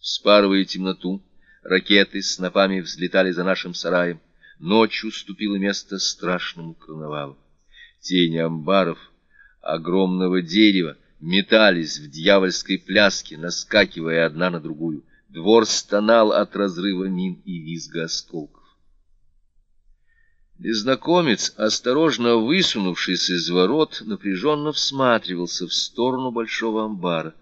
Спарывая темноту, ракеты с снопами взлетали за нашим сараем. Ночь уступила место страшному карнавалу. Тени амбаров, огромного дерева, метались в дьявольской пляске, наскакивая одна на другую. Двор стонал от разрыва мин и визга осколков. Незнакомец, осторожно высунувшись из ворот, напряженно всматривался в сторону большого амбара.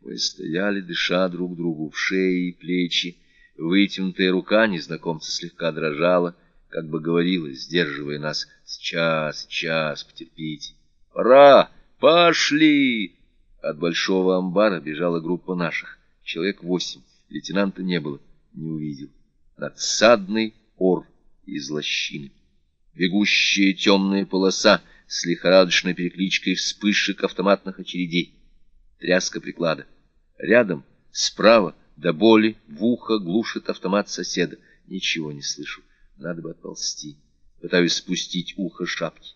Мы стояли, дыша друг другу в шеи и плечи. Вытянутая рука незнакомца слегка дрожала, как бы говорила, сдерживая нас. «Сейчас, сейчас, потерпите». «Пора! Пошли!» От большого амбара бежала группа наших. Человек восемь. Лейтенанта не было. Не увидел. Надсадный ор из лощины бегущая темная полоса с лихорадочной перекличкой вспышек автоматных очередей, тряска приклада. Рядом, справа, до боли, в ухо глушит автомат соседа. Ничего не слышу, надо бы отползти. Пытаюсь спустить ухо шапки.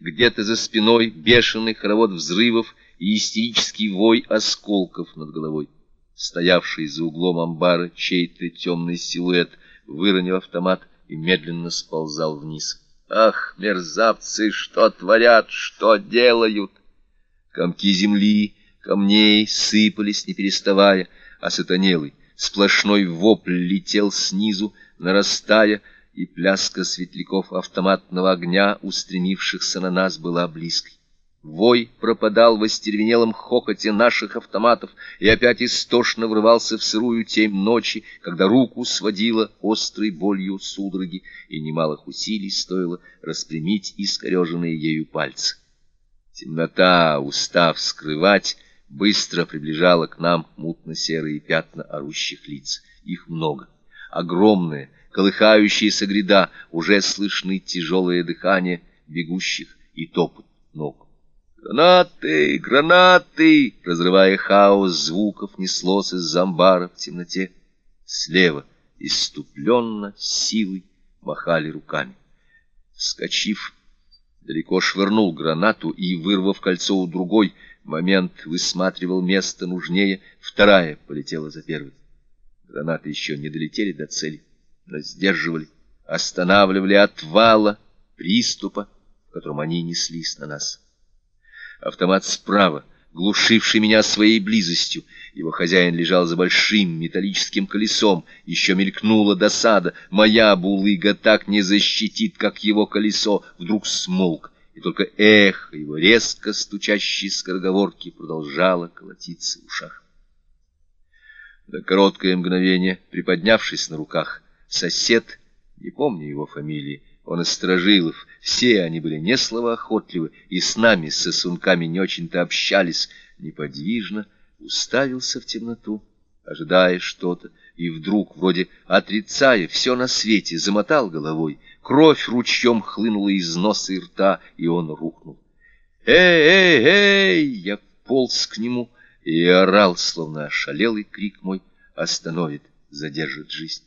Где-то за спиной бешеный хоровод взрывов и истерический вой осколков над головой. Стоявший за углом амбара чей-то темный силуэт, выронив автомат, и медленно сползал вниз. Ах, мерзавцы, что творят, что делают! Комки земли, камней сыпались, не переставая, а сатанелый сплошной вопль летел снизу, нарастая, и пляска светляков автоматного огня, устремившихся на нас, была близкой. Вой пропадал в остервенелом хохоте наших автоматов и опять истошно врывался в сырую темь ночи, когда руку сводила острой болью судороги, и немалых усилий стоило распрямить искореженные ею пальцы. Темнота, устав скрывать, быстро приближала к нам мутно-серые пятна орущих лиц. Их много. Огромная, колыхающаяся гряда, уже слышны тяжелое дыхание бегущих и топот ног. «Гранаты! Гранаты!» Разрывая хаос звуков, неслось из амбара в темноте. Слева, иступленно, силой, махали руками. Вскочив, далеко швырнул гранату и, вырвав кольцо у другой, момент высматривал место нужнее, вторая полетела за первой. Гранаты еще не долетели до цели, но сдерживали, останавливали отвала, приступа, в котором они неслись на нас. Автомат справа, глушивший меня своей близостью. Его хозяин лежал за большим металлическим колесом. Еще мелькнула досада. Моя булыга так не защитит, как его колесо. Вдруг смолк, и только эхо его резко стучащей скороговорки продолжало колотиться в ушах. На короткое мгновение, приподнявшись на руках, сосед, не помню его фамилии, он из Сторожилов. Все они были не словоохотливы, и с нами, с сосунками, не очень-то общались. Неподвижно уставился в темноту, ожидая что-то, и вдруг, вроде отрицая все на свете, замотал головой. Кровь ручьем хлынула из носа и рта, и он рухнул. «Эй, эй, эй!» Я полз к нему и орал, словно ошалелый крик мой остановит, задержит жизнь.